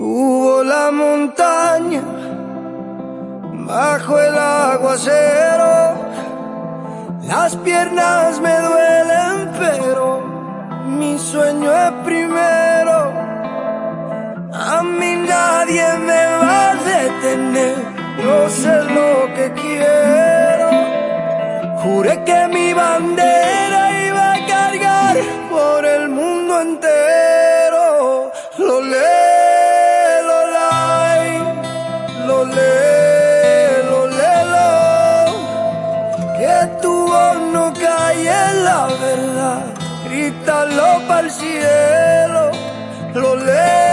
Hubo la montaña bajo el aguacero. Las piernas me duelen, pero mi sueño es primero. A mí nadie me va a detener, no sé lo que quiero. Juré que mi bandera iba a cargar por el mundo entero. Lo leo. Grítalo para el cielo. Lo le,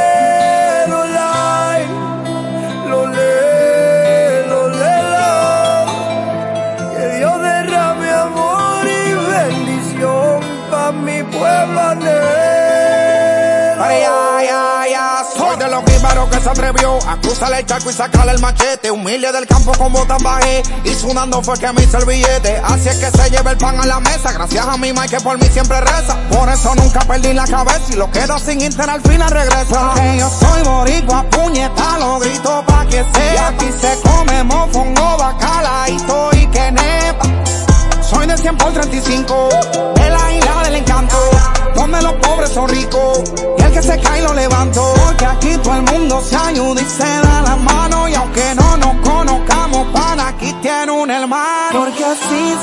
los primeros que se atrevió a cruzar el charco y sacarle el machete. Humilde del campo con botas bajé y sudando fue que me hice el billete. Así es que se lleva el pan a la mesa. Gracias a mi Mike que por mí siempre reza. Por eso nunca perdí la cabeza y lo quedo sin internet al final regresa. Porque yo soy boricua, puñeta, lo grito pa' que sea. Aquí se come mofongo, bacalaito y que nepa. Soy de 100 por 35, de la isla del encanto, donde los y el que se cae lo levanto, porque aquí todo el mundo se ayuda y se da la mano, y aunque no nos conozcamos, para aquí tiene un hermano. Porque así